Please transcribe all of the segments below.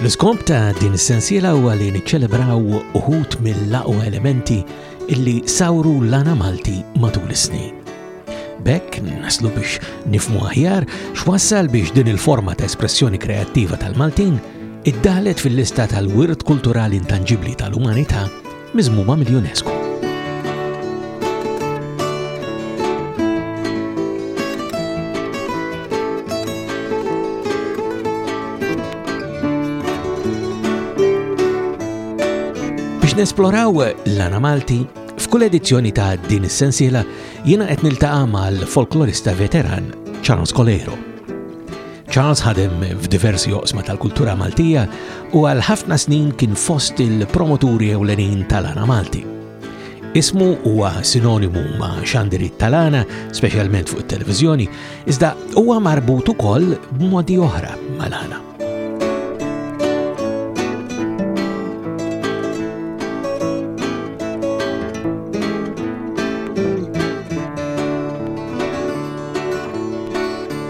L-iskop ta' din is-sensiela huwa li niċċelebraw uħud mill-aqwa elementi illi sawru l-għana Malti matul is-snin. Bekk naslu biex nifmu aħjar x'wassal biex din il-forma ta' espressjoni kreattiva tal-Maltin iddalet fil-lista tal-wirt kulturali intanġibli tal-umanità miżmuma mill-UNESCO. Biex nesploraw l-Ana Malti, f'kull edizzjoni ta' din is-sensiela jiena qed niltaqa' mal-folklorista veteran Charles Coleiro. Charles ħadem f'diversi oqsma tal-kultura Maltija u għal ħafna snin kien fost il-promoturi ewlenin tal-għana Malti. Ismu huwa sinonimu ma' xandirit tal-għana, speċjalment fuq it-televiżjoni, iżda huwa marbut ukoll b'modi oħra mal-għana.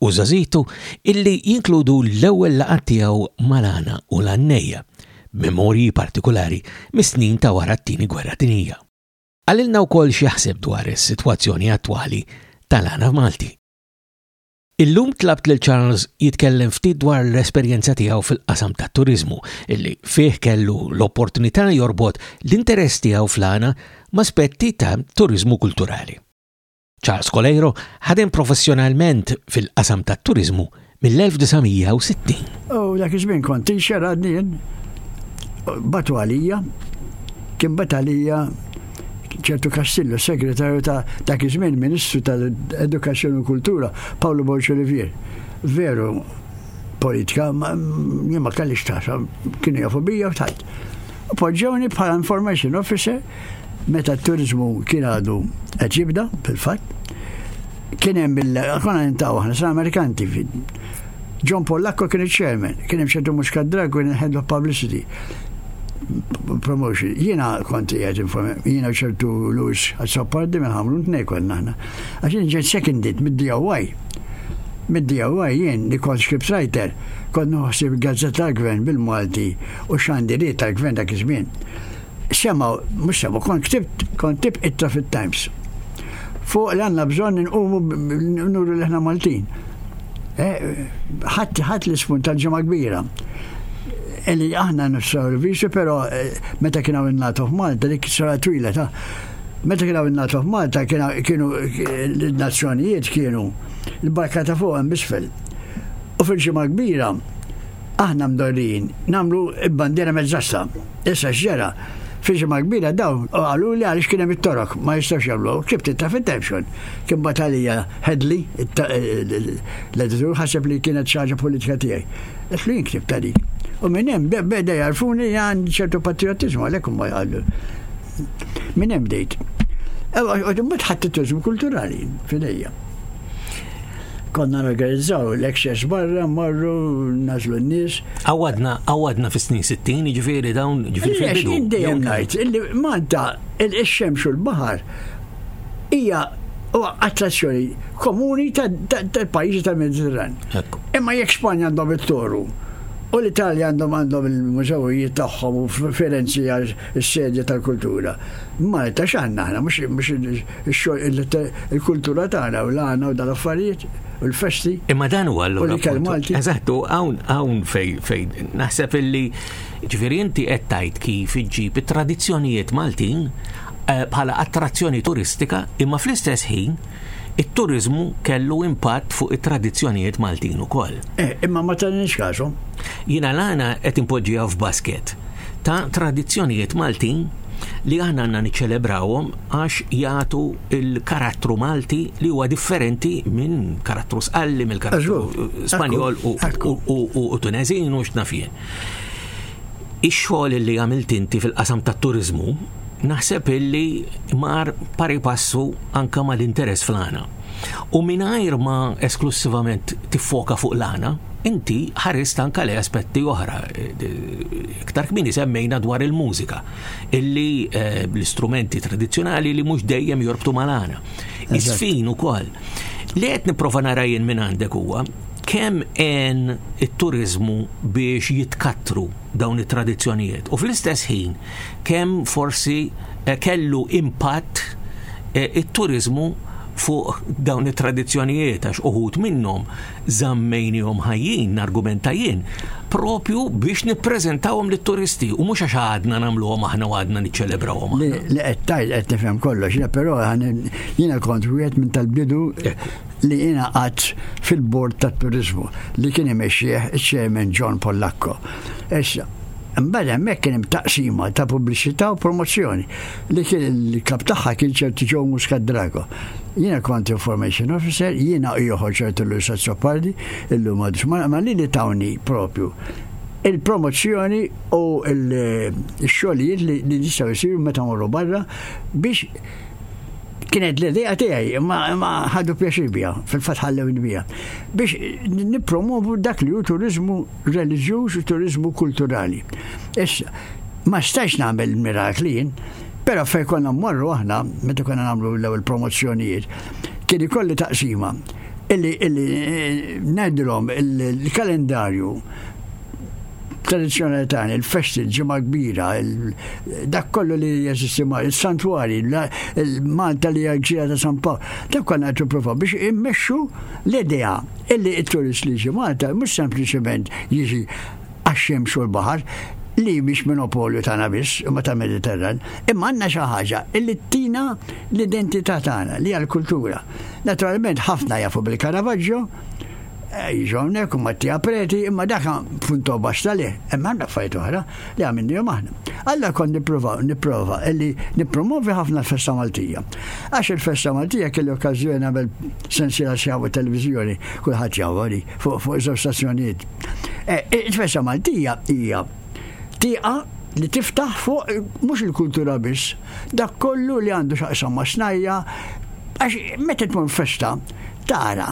u Zazitu illi jinkludu l-ewwel laqgħat tiegħu mal-għana u l-għannejja, b'memorji partikulari mis-snin ta' wara t-Tieni Gwerra Dinjija. Qalilna wkoll x'jaħseb dwar is-sitwazzjoni attwali tal-għana Malti. Illum tlabt lil Charles jitkellem ftit dwar l-esperjenza tiegħu fil-qasam tat-turiżmu, illi fih kellu l-opportunità jorbot l-interess tiegħu fl-għana m'aspetti ta' turiżmu kulturali. Charles Coleiro ħadem professjonalment fil-qasam tat-turiżmu mill-1960. U dak iż-żmien kont tinxer għaddin batu għalija kien bat għalija ċertu Kastillo, segretarju ta' dak iż-żmien Ministru tal-Edukazzjoni u Kultura, Paolo Borġ Olivier. Veru politika, jien ma kellix taħsam, kienu jafu bija u tajt. Poġġewni bħala information officer meta t-turizmu kien għadu qed jibda fil-fatt. Kien hemm il konna nintaw aħna sena Amerikan TV. John Pollakko kien il-chairman, kien hemm ċertu mhux kadrag kien head of publicity promotion. Jiena kont jgħid informer, jiena ċertu Lewis Azzopardi minn ħamru ntnej konna aħna. Għax jien ġejt seconded mid-DIY. Mid-DIY jien li kont script writer, kont noħsib gazzetta gvern bil-Malti u x-xandirier tal-gvern dak iż-żmien semgħu, mhux semgħu, kont ktibt, kont tip ittra fit-Times fuq li għandna bżonn inqumu nuru li aħna Maltin. Eh, ħadd ħadd l-ispun tal-ġimgħa kbira. Eli aħna nifsorvisu, però eh, meta kien hawn in-NATO f'Malta dik sara twila ta' meta kien hawn in-NATO f'Malta kienu l-nazzjonijiet kienu l-barka ta' fuq hemm bisfel. U fil-ġimgħa kbira Aħna mdorrijin, nagħmlu bandiera mezzassa. Issa x'ġara? Fi ġimgħa kbira dawn qalu li għaliex kien hemm it-torok ma jistgħux jagħmlu. Ċibt inta fit-tension. Kien bat għalija Hedley, l-editur ħaseb li kienet xi ħaġa politika tiegħi. Qed li jiktib ta' dik. U minn hemm beda jarfuni li għandi ċertu patriottiżmu għalhekk huma jqallu. Minn hemm bdejt. Ewa, u imbagħad ħadd kulturali fidejja. Konna norganizzaw lectures barra, morru, nażlu n-nies. Għawadna, għawadna fis-snin 60, ġifieri dawn ġifieri fil-bidu. Dejjem ngħid illi Malta, il-xemx u l-baħar hija attrazzjoni komuni tal-pajjiżi tal-Mediterran. Imma jekk Spanja għandhom it-toru u l-Italja għandhom għandhom il-mużewijiet tagħhom u Firenzi għal is-sedja tal-kultura. Malta x'għandna aħna mhux il-kultura tagħna u l-għana u dal-affarijiet u l-festi. Imma dan huwa allura Malti. Eżatt, u hawn hawn fejn naħseb illi ġifieri inti qed tgħid kif iġġib it-tradizzjonijiet Maltin eh, bħala attrazzjoni turistika imma fl-istess ħin it-turizmu kellu impatt fuq it-tradizzjonijiet Maltin ukoll. Eh, imma ma tanix każhom. Jiena l-għana qed impoġġiha f'basket ta' tradizzjonijiet Maltin li aħna għandna niċċelebrawhom għax jagħtu l-karattru Malti li huwa differenti minn karattru sqalli, mill karattru Spanjol u Tunezin u x'nafien. Ix-xogħol li għamilt inti fil-qasam tat-turizmu naħseb illi mar pari passu anka ma l-interess fl-għana. U minajr ma esklussivament tiffoka fuq l-għana, inti ħarist anka li aspetti oħra Iktar kmieni semmejna dwar il-mużika, illi eh, l-istrumenti tradizzjonali li mhux dejjem jorbtu mal-għana. Isfin ukoll. Li qed nipprova narajin minn għandek huwa kemm għen it-turizmu biex jitkattru dawn it-tradizzjonijiet u fl-istess ħin kemm forsi eh, kellu impatt eh, it-turizmu fuq dawn it-tradizzjonijiet għax uħut minnhom Żammejnihom ħajjin, nargumenta jien, proprju biex nippreżentawhom lit-turisti u mhux għax għadna nagħmluhom aħna u għadna niċċelebrawhom. Li qed tgħid qed nifhem kollox, le però jiena kont wieħed minn tal-bidu li jiena qatt fil-bord tat-turiżmu li kien imexxih iċ-chairman John Pollacco. Issa, Imbagħad hemmhekk kien hemm taqsima ta' pubbliċità u promozzjoni li kien il-kap tagħha kien ċertu Joe Muscadrago. Jiena kont information officer, jiena ieħor ċertu Luis Azzopardi, illum għadux ma ma li li tawni propju il-promozzjoni u l-xogħlijiet li nistgħu jsiru meta morru barra biex kienet l-idea tiegħi imma imma ħadu pjaċir biha, fil-fatt ħallewni biha. Biex nippromovu dak li hu turizmu reliġjuż u turizmu kulturali. Issa, ma stax nagħmel mirakli jien, Però fejn konna mmorru aħna, meta konna nagħmlu l-ewwel promozzjonijiet, kien ikolli taqsima illi illi ngħidilhom il-kalendarju tradizzjonali tagħna, il-festi, il-ġimgħa kbira, dak kollu li jeżisti ma' il-santwari, il-Malta li għagġira ta' San Pawl, dak konna qed nipprova biex immexxu l-idea illi t-turist li jiġi Malta mhux sempliċement jiġi għax-xemx u l-baħar, li mhix minopolju tagħna biss, imma ta' Mediterran, imma għandna xi ħaġa li tina l-identità tagħna, li hija l-kultura. Naturalment ħafna jafu bil-Caravaggio, eh, jiġu hawnhekk u Mattia Preti, imma dak punto basta li, imma għandna fajt oħra li għamilni jom aħna. Alla kon nipprova, nipprova, illi nippromovi ħafna l-festa Maltija. Għax il-festa Maltija kelli okkażjoni għamel sensiela xjaw televizjoni, kulħadd jawori, fuq fuq żewġ stazzjonijiet Eh, il-festa Maltija hija tieqa li tiftaħ fuq mhux il-kultura biss, dak kollu li għandu xaqsam ma' snajja, għax meta tkun festa tara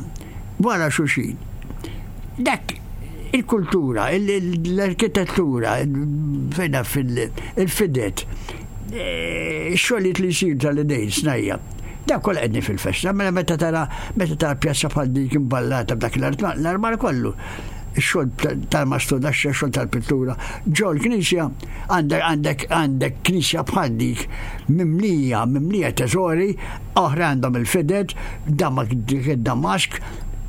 wara xuxin. Dak il-kultura, l-arkitettura, fejna fil-fidet, eh, xolit li jisir tal-idejn snajja. Dawk kollha qegħdin fil-festa, mela meta tara meta tara pjazza bħal dik imballata b'dak l-armar kollu, ix-xogħol tal-mastur dax xogħol tal-pittura. Ġol knisja għandek għandek għandek knisja bħal dik mimlija mimlija teżori, oħra għandhom il-fided, damak dik id-damask,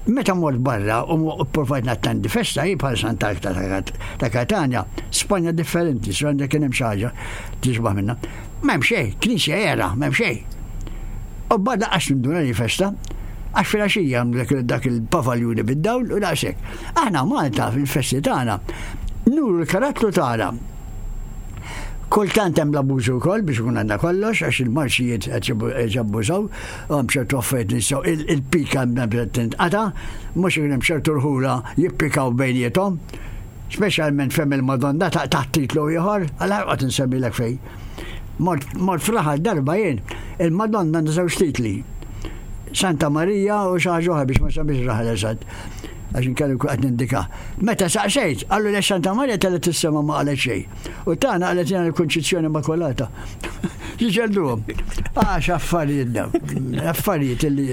meta mort barra u provajt nattandi festa hi bħal Santa ta' Katania, Spanja differenti, so għandek kien hemm xi ħaġa tixbaħ minnha. M'hemm xejn, knisja jara, m'hemm xejn. U bad laqas ninduna li festa, għax fil-għaxija għamlu dak il-pavaljuni bid-dawl u daqshekk. Aħna Malta fil-festi tagħna nuru l-karattru tagħna. Kultant hemm l-abbużu wkoll biex ikun għandna kollox għax il-marxijiet qed jabbużaw, hemm ċertu affarijiet nistgħu il-pika hemm qed tinqata, mhux ikun hemm ċertu rħula jippikaw bejniethom. Speċjalment fem il-Madonna ta' taħt titlu ieħor, għal ħarqot insemmilek fej. Mort fl-aħħar darba jien, il-Madonna nżewġ titli. Santa Marija u xi ħaġa biex ma sabiex raħal eżatt għax inkellu qed nindika. Meta saqsejt, qallu li Santa Marija telet is-sema ma qalet xejn. U tagħna qalet jena l-konċizzjoni makolata. Jiġelduhom. Għax affarijiet da, affarijiet li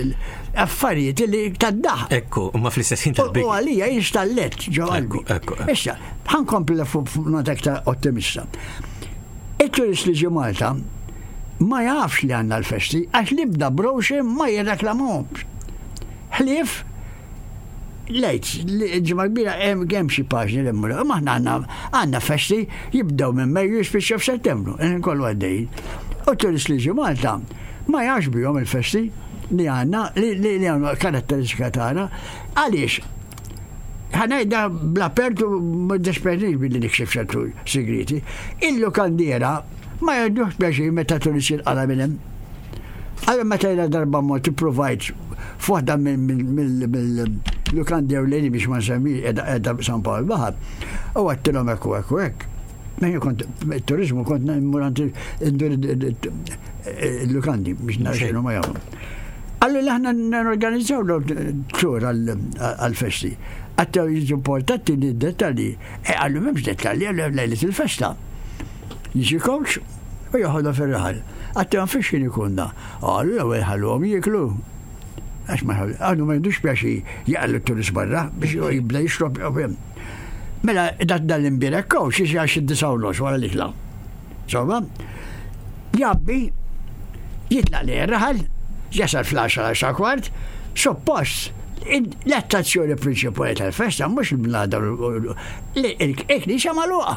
affarijiet li tad-daħ. Ekku, ma fl-istess ħin tal-bik. U għalija jinstallet ġo qalbi. Issa, ħankompli l-fumna tekta ottimista. Il-turist li ġi Malta ma jafx li għanna l-festi, għax libda broxi ma jirreklamhomx. Ħlief Lejt, ġimgħa kbira hemm kemm xi paġni li mmur. Imma aħna għandna għandna festi jibdew minn Mejju jispiċċaw f'Settembru, eh, kollu għaddejjin. U turist li ġi Malta ma jafx bihom il-festi li għandna li għandna karatteristika tagħna. Għaliex? Ħanajda bl-apertu ma dispeċnix billi nikxef ċertu sigriti. Illu kandiera ma jgħidux biex meta turist jinqala minn hemm. Għallu meta jgħidha darba mod ipprovajt F'waħda mill-lukandi ewleni biex ma nsemmi edha San Pawl Baħar, u għattilhom hekk u hekk u hekk. Mejju kont turizmu kont nemmur għand il-lukandi biex naxxinu ma jagħmlu. Għallu li aħna n-organizzaw l-tur għal-festi. Għattaw jiġu portati d-detali. E għallu memx detali għallu għallu il-festa. Jiġi kawċ u joħodhom fir-raħal. Għattihom fix-xi nikunna. Qalu l-ewwel ħalluhom jieklu. Għax ma għadu ma jindux pjaċi jaqallu t-turist barra biex jibda jixrob jew hemm. Mela dat dan l-imbierek kaw xi xi għax id-disa u nofs wara l-ikla. Insomma, jabbi jitlaq li raħal jasal fl-10 sa kwart, suppost l-attenzjoni prinċipali tal-festa mhux il-bnada l-iknisja magħluqa.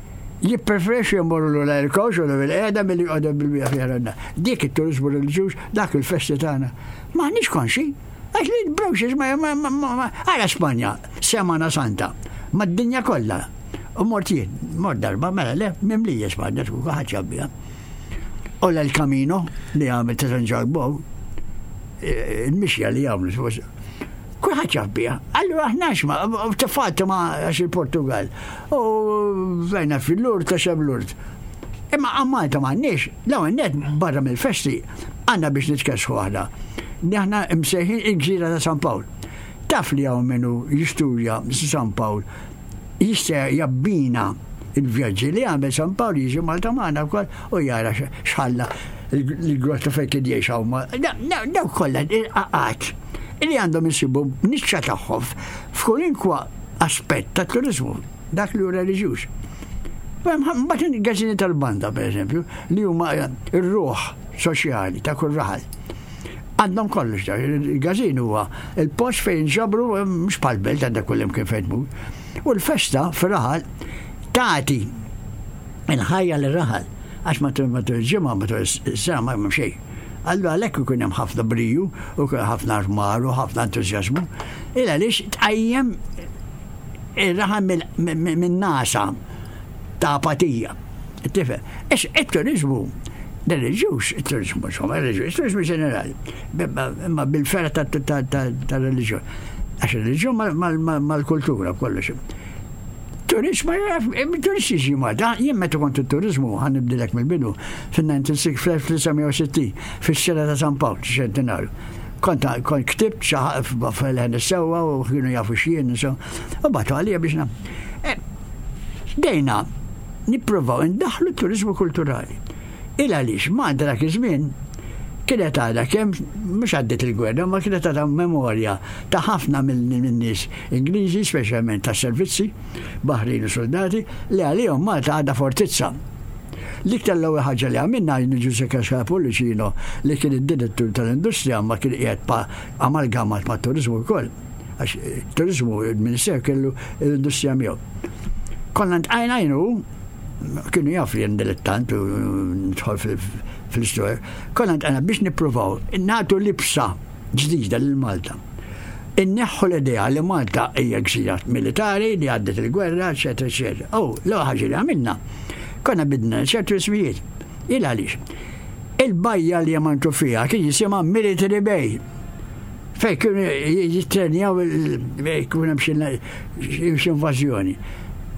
jippreferixxu jmorru lura il-kowċ u lura l-qiegħda milli joqogħdu bil-bqija fih l-għandna. Dik it-turiżmu reliġjuż, dak il-festi tagħna. M'aħniex konxi. Għax li l-browxers ma ara Spanja, Semana Santa, mad-dinja kollha. U mort jien, mort darba, mela le, mimlija Spanja tkun ħadd jabbiha. U l-kamino li għamil ta' San Ġorbo, eh, il-mixja li għamlu, kulħadd jabbiha. Allura aħna xma, t-fatt ma għax il-Portugal, U flajna fil-lur ta' xab lurt. Imma għammalta m'għandniex, l-ewwel net barra mill-festi, għandna biex nitkellsu aħna. Aħna msejħin il-gżira ta' San Pawl. Taf li hawn minnu jistudja San Pawl jista' jabbina il-vjaġġi li għamel San Pawl jiġi Malta magħna wkoll u jara xħalla l-grotta fejn kien jgħix hawn. Daw kollha il-qaqat li għandhom isibu niċċa tagħhom f'kolinkwa aspett tat-turiżmu, dak li hu reliġjuż. Mbagħad il-gażini tal-banda, pereżempju, li huma r-ruħ soċjali ta' kull raħal. Għandhom kollox dak, il-gażin huwa il-post fejn ġabru mhux bħal-belt għandha kull imkien fejn tmur. U l-festa fir-raħal tagħti il-ħajja l-raħal għax ma tul il-ġimgħa ma tul is-sena ma xejn. Allura għalhekk ikun hemm ħafna briju u ħafna ħmar u ħafna entużjażmu. Il għaliex tqajjem ir-raħam minn nasa ta' apatija. Tifhem? Ix it-turizmu reliġjuż, it-turizmu, insomma, reliġjuż, it-turizmu ġenerali, imma bil-ferra tal-reliġjon. Għax il-reliġjon mal-kultura kollox. Turist ma jaf, turist jiġi Malta. Jien meta kont it-turiżmu, ħa nibdilek mill-bidu, fin-96 fl-1960, fix-xena ta' San Pawl, ċ-Ċentenarju. Kont kont ktibt xi f'Elħen is-sewwa u kienu jafu x'jien insomma. U batu għalija biex na. E, dejna nipprovaw indaħlu t-turiżmu kulturali. Il għaliex Malta dak iż-żmien kienet għadha kemm mhux għaddiet il-gwerra, ma kienet għadha memorja ta' ħafna mill-nies Ingliżi, speċjalment tas-servizzi baħrin u suldati, li għalihom Malta għadha fortizza. L-iktar l-ewwel ħaġa li għamilna għajn lil Ġużè Cascà Pullicino li kien id-direttur tal-industrija ma kien qiegħed pa amalgamat mat-turiżmu wkoll, għax turiżmu il-Ministeru kellu l-industrija miegħu. Konna ntqajna jien u kienu jaf li dilettant u nidħol fil-istoria. Konna ntqajna biex nippruvaw nagħtu libsa ġdida lil Malta. Inneħħu l-idea li Malta hija gżira militari li għaddiet il-gwerra, eċċetera, eċċetera. U l-ewwel ħaġa li għamilna, konna bidna ċertu ismijiet. Il għaliex? Il-bajja li jamantu fiha kien jisimha Military Bay. Fejn kienu jittrenjaw jkun hemm xi invażjoni.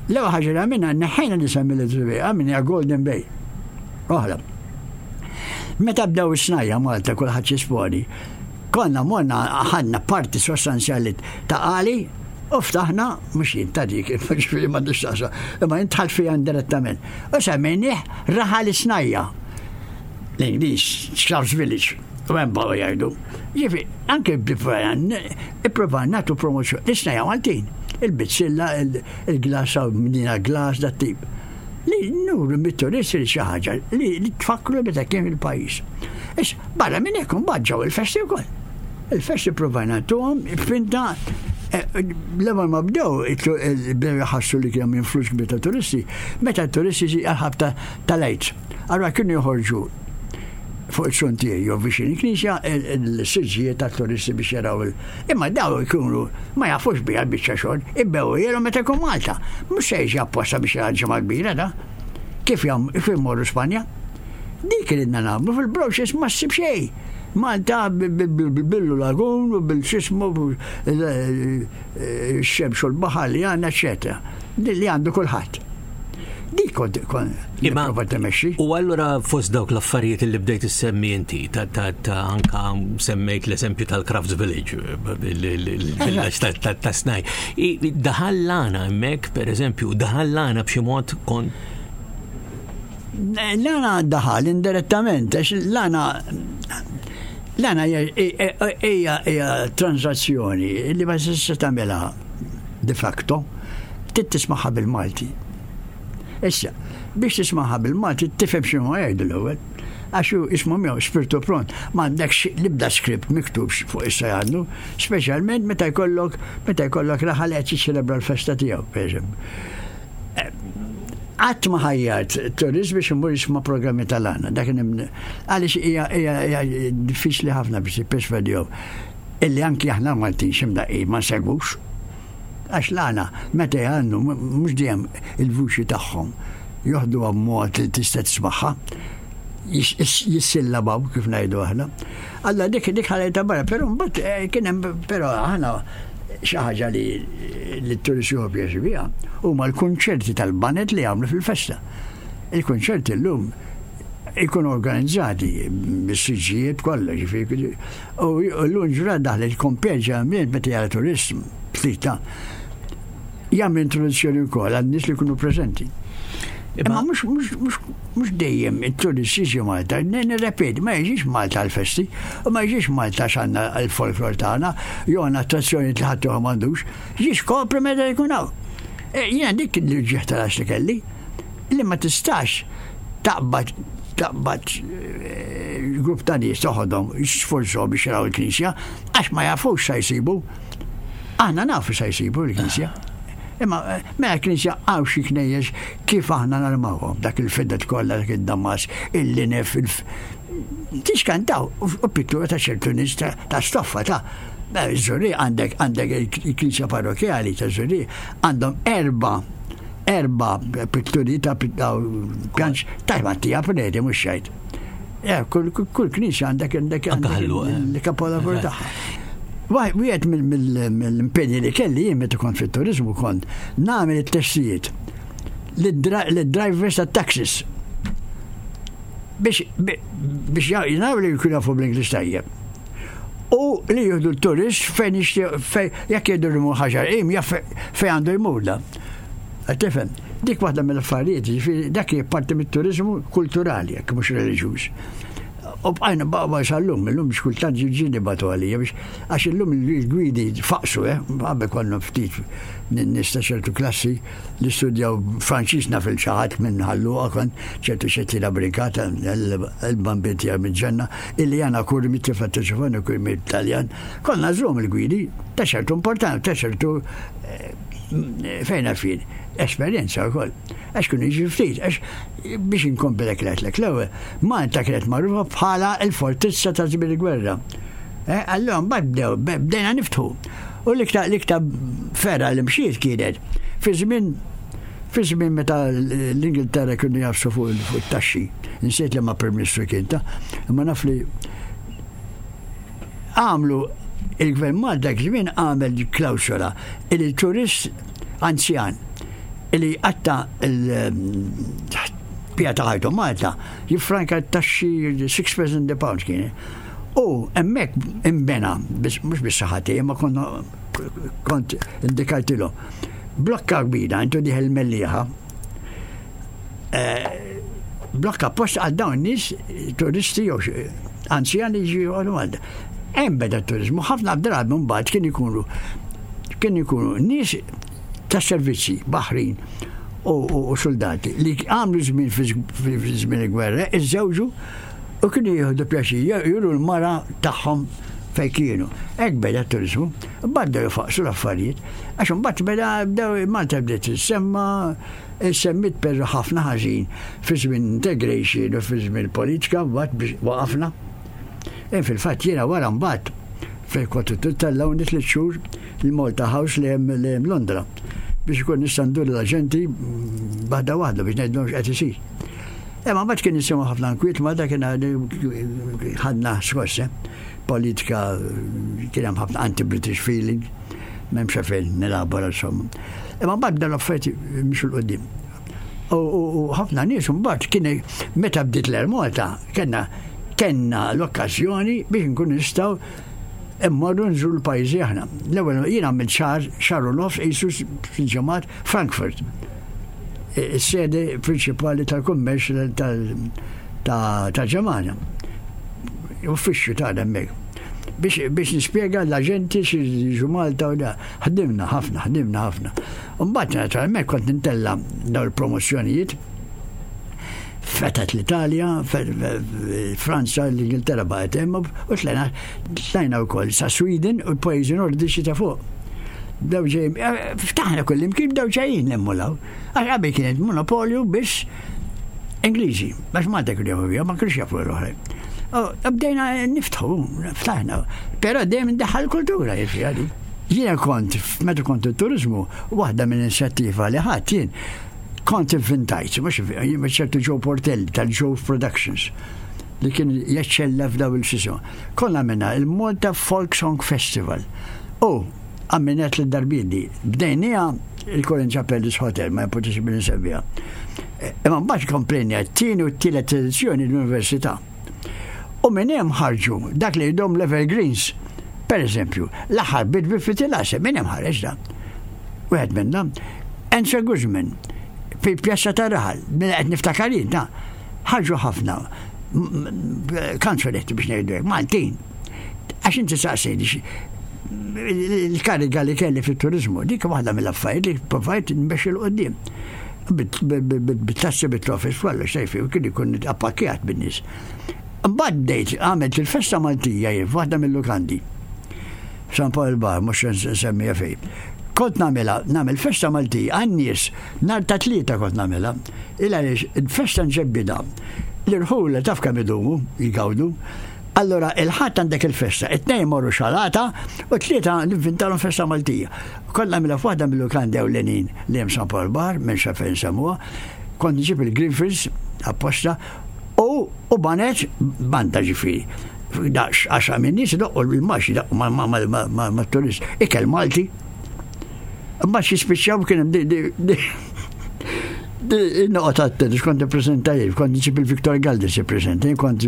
L-ewwel ħaġa li għamilna neħħejna l-isem Military Bay, għamilna Golden Bay. oħra. Meta bdew is-snajja' Malta kulħadd jisponi, konna morna ħadna parti sostanzjali ta' qali u ftaħna mhux jien ta' dik, ġifieri m'għandix taqsa, imma jien dħalt fiha indirettament. U semmejnih raħal is-snajja. L-Ingliż, Scouts Village, u hemm baqgħu jgħidu. Ġifi, anke b'difajan, ippruvaw nagħtu promozzjoni. L-isnajja Maltin, il-bizzilla, il-glasa, mdina glas, dat tip. li nuru mit-turisti li xi ħaġa li tfakkru meta kien il-pajjiż. Ix, barra minn hekk imbagħad ġew il-festi wkoll. Il-festi provajna ntuhom finta eh, l-ewwel ma bdew bdew jħassu li kien minn flus kbir ta' turisti, meta t-turisti ġi għal-ħabta tal-għid. Allura kienu joħorġu fuq il-frontieri jew viċin il-knisja il-siġġijiet tat-turisti biex jaraw il. Imma daw ikunu ma jafux biha l-biċċa xogħol, ibbewwilhom meta jkun Malta. Mhux se jiġi apposta biex jara l-Ġimgħa Kbira da. Kif jmorru Spanja? Dik ridna nagħmlu fil-broxis ma ssib xejn. Malta bil-billu lagun u bil-xismu Ix-xemx u l-baħar li għandna eċetera. Din li għandu kulħadd. Dik kont nipprova temexxi. U allura fost dawk l-affarijiet li bdejt issemmi inti, ta' anka semmejt l-eżempju tal-Crafts Village, il-villaġġ ta' snaj. Daħal lana hemmhekk, pereżempju, daħal lana b'xi mod kon. Lana daħal indirettament, għax lana L-għana hija transazzjoni li ma se tagħmilha de facto, trid tismagħha bil-Malti. Issa, biex tismagħha bil-Malti tifhem x'inhu jgħidu l-ewwel għax hu ismu miegħu spirtu pront, m'għandekx l-ibda skript miktub fuq issa għandu, speċjalment meta jkollok meta jkollok raħal qed jiċċelebra l-festa tiegħu, pereżempju. qatt ma ħajjart turist biex imur jisma' programmi tal-aħna. Dak għaliex hija diffiċli ħafna biex tipperswadihom illi anki aħna Maltin xi mdaqqi ma nsegwux. Għax l-aħna meta jgħannu mhux dejjem il-vuċi tagħhom joħduha b'mod li tista' tismagħha jissillabaw kif ngħidu aħna. Alla dik dik ħalejta barra, però mbagħad eh, kien hemm però aħna xi ħaġa li t-turisti huwa pjaċi biha huma l-kunċerti tal-banet li jagħmlu fil-festa. Il-kunċerti llum ikun organizzati bis-siġijiet kollha ġifieri. U l-lum ġrat daħlet kompeġa minn meta jara turist plita. Jagħmel introduzzjoni wkoll għan-nies li jkunu preżenti. Imma mhux dejjem it-turisti jiġi Malta, nirrepeti, ma jiġix Malta l-festi, u ma jiġix Malta x'għandna l-folklor tagħna, jew għandna attrazzjoni li ħadd ma m'għandux, jiġ kopri meta jkun hawn. E, jiena dik li ġieħ tal li kelli, li ma tistax taqbad taqbad eh, grupp ta' nies toħodhom x'forsom biex jaraw il-knisja, għax ma jafux sa jsibu. Aħna nafu se jsibu l-Knisja. Imma eh, mela l-Knisja għaw xi knejjex kif aħna narmawhom dak il-fedet kollha dak id-damas, il-linef, il Tixkantaw u pittura ta' ċertu nies ta' stoffa ta' eh, Zurri għandek għandek il-Knisja Parrokjali ta' Zurri għandhom erba' erba pitturi ta' pjanċ tajba tija predi mhux xejn. Eh, kull knisja għandek għandek il-kapolavur tagħha. Wieħed mill-impegni li kelli jien meta kont fit-turizmu kont nagħmel it-testijiet lid-drivers tat-taxis biex jgħinaw li jkun jafu bl-Inglis tajjeb. U li jihdu l-turist fejn jekk jidru l-mu ħaxar, im jaff fejn għandu jmurda. Qed tifhem? Dik waħda mill-affarijiet, jiġifieri dak hi parti mit-turiżmu kulturali jekk mhux reliġjuż. U bqajna baqgħu sal-lum, illum x'kultant ġiġġieli jbagħtu għalija biex għax illum il-gwidi faqsu, eh, qabel konna ftit nies ta' ċertu klassi li studjaw Franċiż naf il xi ħadd minn ħalluqa kont ċertu xettiela brigata il-bambin tiegħi miġġenna illi jana kur mit-tifla ta' ċifon u kur mit-Taljan. Konna żżomm il-gwidi ta' ċertu importanti, ta' ċertu eh, fejn għarfien, esperjenza wkoll. Għax kun iġi ftit, għax biex inkompli dak l-għetlek l-ewwel, Malta kienet magħrufa bħala l-fortizza ta' żmien il-gwerra. Eh, allura mbagħad bdew, bdejna niftħu. U l-iktar ferra li mxiet kienet fi żmien fi żmien meta l-Ingilterra kienu jafsu fuq il-taxxi. Nsiet li ma' Prim Ministru kien ta' imma naf li għamlu il-Gvern Malta dak iż-żmien għamel dik klawsola li l-turist anzjan li qatta l-pija ta' ħajtu Malta jiffranka t-taxxi 6% the pound kien. U hemmhekk imbena, mhux biss ħati, imma konna kont indikajtilhom. Blokka kbira intu diħel melliħa blokka post għal dawn nies turisti jew anzjani jiġu joqogħdu Malta. Hemm beda t-turizmu, ħafna drabi mbagħad kien ikunu kien ikunu nies ta' servizzi baħrin u soldati li għamlu żmien fi żmien il-gwerra, iżżewġu u kienu jieħdu pjaċir juru l-mara tagħhom fej kienu. Ek beda turizmu, badda jufaqsu l-affarijiet, għax mbagħad beda bdew Malta bdiet semma Semmit perra ħafna ħażin fi żmien integration u fi żmien il-politika mbagħad biex waqafna. E fil-fatt jiena wara mbagħad fil-kostitut tal-lawn li tliet xhur il-Malta House li hemm li hemm Londra biex ikun nista' ndur l-aġenti waħda waħda biex ngħidlhom x'qed isir. Imma mbagħad kien nisimgħu ħafna nkwiet ma dak kien ħadna skosse politika kien hemm ħafna anti-British feeling. M'hemmx għalfejn nilabora insomma. Imma mbagħad dan l-affarijiet jimxu l qudiem U ħafna nies mbagħad kien meta bdiet l Malta kellna kellna l-okkażjoni biex nkun nistgħu immorru nżur l-pajjiżi aħna. L-ewwel jien għamilt xahar xahar u nofs qisu ġemat Frankfurt. Is-sede prinċipali tal-kummerċ ta' ġemana. Uffiċċju ta' hemmhekk. biex nispjega l-aġenti xi jiġu Malta u da. Ħdimna ħafna, ħdimna ħafna. Mbagħad naturalment kont nintella' dawn il-promozzjonijiet. Fetħet l-Italja, Franza, l-Ingilterra baqgħet hemm u tlena tlajna wkoll sa Sweden u l-pajjiżi Nordiċi ta' fuq. Daw ġejjin, eh, ftaħna kullimkien daw ġejjin l-emmulaw. Għax qabel kienet monopolju biss Ingliżi, għax Malta kien jafu bija, ma kienx jafu l-oħrajn. Oh, bdejna niftħu, ftaħna, pero dejjem daħal kultura jifi għadi. Jiena kont, meta kont il-turizmu, waħda minn inizjattiva li ħadd jien, kont inventajt, mux jien ċertu ġo Portell tal-ġo Productions li kien jaċċella f'daw il-sisu. Konna minna il-Malta Folk Song Festival. U għamminet l-darbidi, bdejnija Il-Korinz Appendix Hotel, ma jimportax billi nsemmija. Imma mbagħad komplejna t-tieni u t-tielet edizzjoni l-Università. U minn hemm ħarġu dak li jidhom l-Evergreens. Per eżempju, l-aħħar bit bi fitilase, minn hemm ħareġ da. Wieħed minna, Enzo Guzman, fil-pjazza ta' raħal, minn qed niftakar jien, ħarġu ħafna kanzunetti biex ngħidu Maltin. Għax inti saqsejni il-kariga li kelli fit-turiżmu, dik waħda mill-affarijiet li provajt nmexxi l quddiem bit-tassi bit-tofis kollox xejfi u kien ikun appakkjat bin-nies. Mbagħad bdejt għamilt il-festa Maltija jien f'waħda mill-lukandi. San Paul Bar, mhux semmija fejn. Kont nagħmilha, nagħmel festa Maltija għan-nies nhar ta' tlieta kont nagħmilha. Il għaliex il-festa nġebbidha l-irħula taf kemm idumu jgawdu. Allura il-Ħadd għandek il-festa, it-tnejn morru xalata u tlieta nivvintalhom festa Maltija. Kollha mila f'waħda mill-lukandi ewlenin li hemm San Paul Bar, minn xafejn semmuha, kont nġib il-Greenfields apposta u u banet banda ġifieri. Dax għax minn nies idoqqu l-max idoqqu mat-turist ikel Malti. Imma xi spiċċaw kien hemm Noqgħod attent, kont ippreżentajt, kont nġib il-Victor Galdis ippreżentajt, kont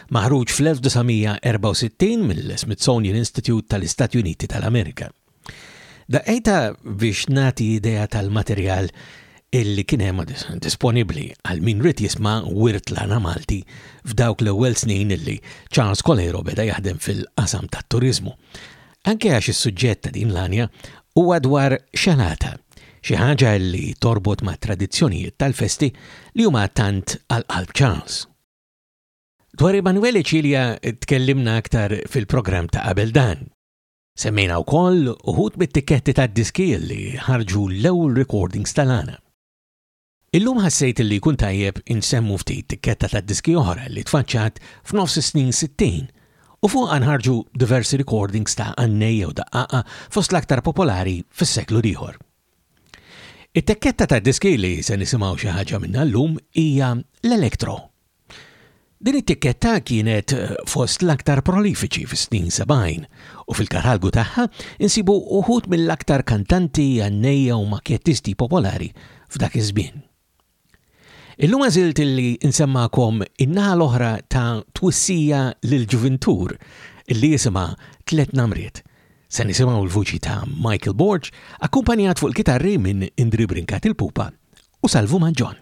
maħruġ fl-1964 mill-Smithsonian Institute tal-Istati Uniti tal-Amerika. Daqqejta biex nagħti idea tal-materjal illi kien hemm disponibbli għal min rid jisma' wirt l-għana Malti f'dawk l-ewwel snin illi Charles Colero beda jaħdem fil-qasam tat-turiżmu. Anke għax is-suġġett ta' din l-għanja huwa dwar xelata, xi ħaġa li torbot ma' tradizzjonijiet tal-festi li huma tant għal qalb Charles. Dwar Emanuele Cilia tkellimna aktar fil-programm ta' qabel dan. Semmejna wkoll uħud mit-tikketti tad-diski li ħarġu l-ewwel recordings tal-għana. Illum ħassejt li jkun tajjeb insemmu ftit tikketta tad-diski oħra li tfaċċat f'nofs is-snin 60 u fuqha nħarġu diversi recordings ta' għannej jew daqqaqa fost l-aktar popolari fis-seklu l-ieħor. It-tekketta tad-diski li se nisimgħu xi ħaġa minnha llum hija l-Electro. Din it-tikketta kienet fost l-aktar prolifiċi fis-snin 70 u fil-katalgu tagħha insibu uħud mill-aktar kantanti, għannejja u makjettisti popolari f'dak iż-żmien. Illum għażilt li nsemmakom in-naħa l-oħra ta' twissija lill-ġuvintur li jisimha Tliet Namriet. Se nisimgħu l-vuċi ta' Michael Borg akkumpanjat fuq il-kitarri minn Indri Brincat il-pupa u Salvu Manġon.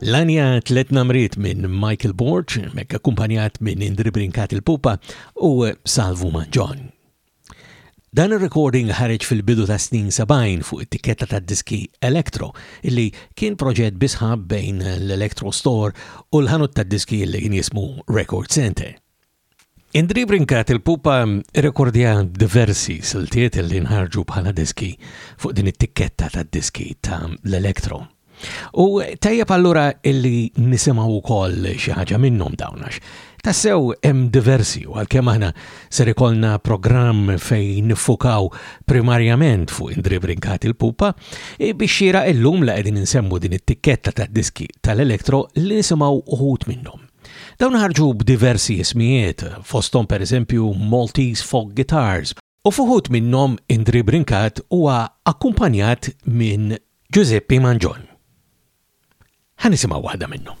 L-anja tlet namrit minn Michael Borg, mekk akkumpanjat minn Indri Brinkat il-Pupa u Salvu Manġon. Dan ir-recording ħareġ fil-bidu ta' snin 70 fuq it-tikketta ta' diski Electro, illi kien proġett bisħab bejn l-Electro Store u l-ħanut ta' diski illi kien jismu Record Center. In Dri Brincat il-Pupa rrekordja diversi siltiet li nħarġu bħala diski fuq din it-tikketta tad-diski ta' l-Elektro. U tajjeb allura illi nisimgħu wkoll xi ħaġa minnhom dawnax. Tassew hemm diversi u għalkemm aħna ser ikollna programm fejn niffukaw primarjament fuq indri brinkat il-pupa, e biex xira illum la qegħdin insemmu din it-tikketta tad-diski tal-elektro li nisimgħu uħut minnhom. Dawn ħarġu b'diversi ismijiet, fosthom pereżempju Maltese Folk Guitars, u f'uħud minnhom Indri Brincat huwa akkumpanjat minn Ġużeppi Mangion. Ħa nisimgħu waħda minnhom.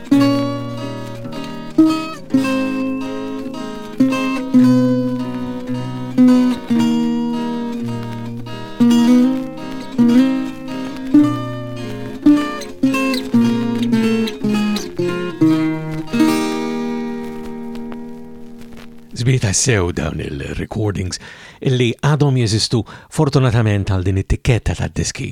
tassew dawn il-recordings illi għadhom jeżistu fortunatament għal din it-tikketta tad-diski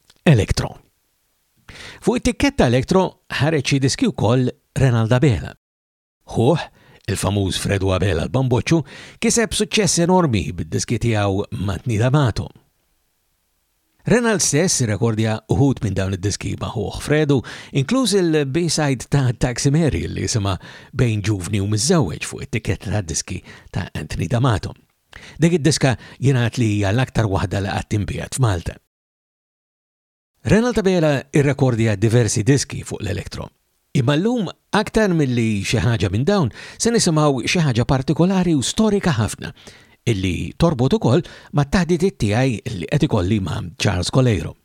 Elektro. Fuq it-tikketta Elektro ħareġ xi diski wkoll Renald Abela. Ħuh, il-famuż Fredu Abela l-Bamboċċu, kiseb suċċess enormi bid-diski tiegħu ma' Tnida Mato. Renald stess rekordja uħud minn dawn id-diski ma' ħuh Fredu, inkluż il-B-side ta' Taxi Mary li jisimha Bejn Ġuvni u Miżżewweġ fuq it-tikketta ta' diski ta' Anthony D'Amato. Dik id-diska jingħad li hija l-aktar waħda li qatt inbiegħet f'Malta. Renald Abela irrekordja diversi diski fuq l-elektro. Imma llum aktar milli xi ħaġa minn dawn se nisimgħu xi ħaġa partikolari u storika ħafna illi torbot ukoll mat-taħdidiet tiegħi li qed ikolli ma' Charles Coleiro.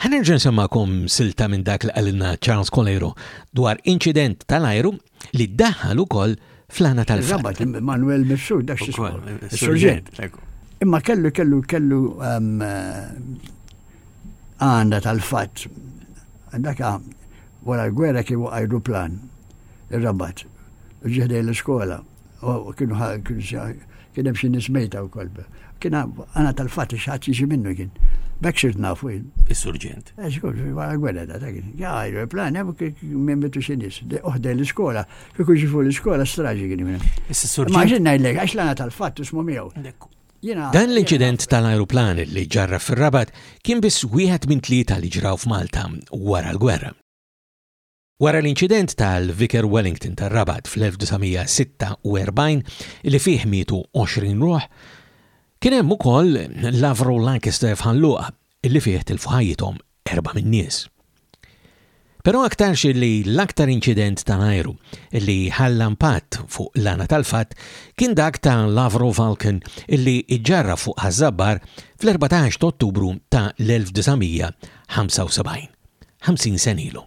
Ħanerġa' nsemmakom silta minn dak li qalilna Charles Coleiro dwar inċident tal-ajru li ddaħħal ukoll fl-għana tal-Rabat Manuel Messud għax is-surġent. Imma kellu kellu kellu ehm, għanda tal-fatt daka wara l-gwerra kien waqajdu plan ir-rabat ġeħdej l-iskola U kienu kien hemm xi nies mejta wkoll. Kien għana tal-fatt li xaħat jiġi minnu kien. Bek xirt nafu jien. Is-surġent. Ex eh, kol, għala gwella da, ta' kien. Għajru, e plan, hemm kien minn bitu xi nies. Oħdej l-iskola, kieku ġifu l-iskola straġi kien minn. Is-surġent. Ma ġinna jlek, għax l-għana tal-fatt ismu miegħu. Dan l-inċident tal-aeroplan li ġarra fir-rabat kien biss wieħed minn tlieta li ġraw f'Malta wara l-gwerra. Wara l-inċident tal-Vicar Wellington tar-Rabat fl-1946, li fih mietu 20 ruħ, kien hemm ukoll l-Avro Lancaster f'Ħan Luqa, li fih tilfu ħajjithom erba' min-nies. Però aktarx li l-aktar inċident tal-ajru li ħalla impatt fuq l-għana tal-fatt kien dak ta' l-Avro Vulcan li ġġarra fuq ħażabbar fl-14 ta' Ottubru ta' l-1975, 50 senilu.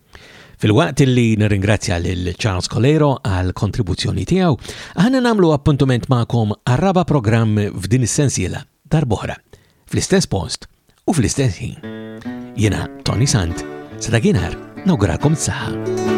Fil-waqt li nirringrazzja lil Charles Colero għal kontribuzzjoni tiegħu, aħna nagħmlu appuntument magħkom għarraba programm f'din is-sensiela darb'oħra, fl-istess post u fl-istess ħin. Jiena Tony Sant, sa dakinhar nawgurakom s-saħħa.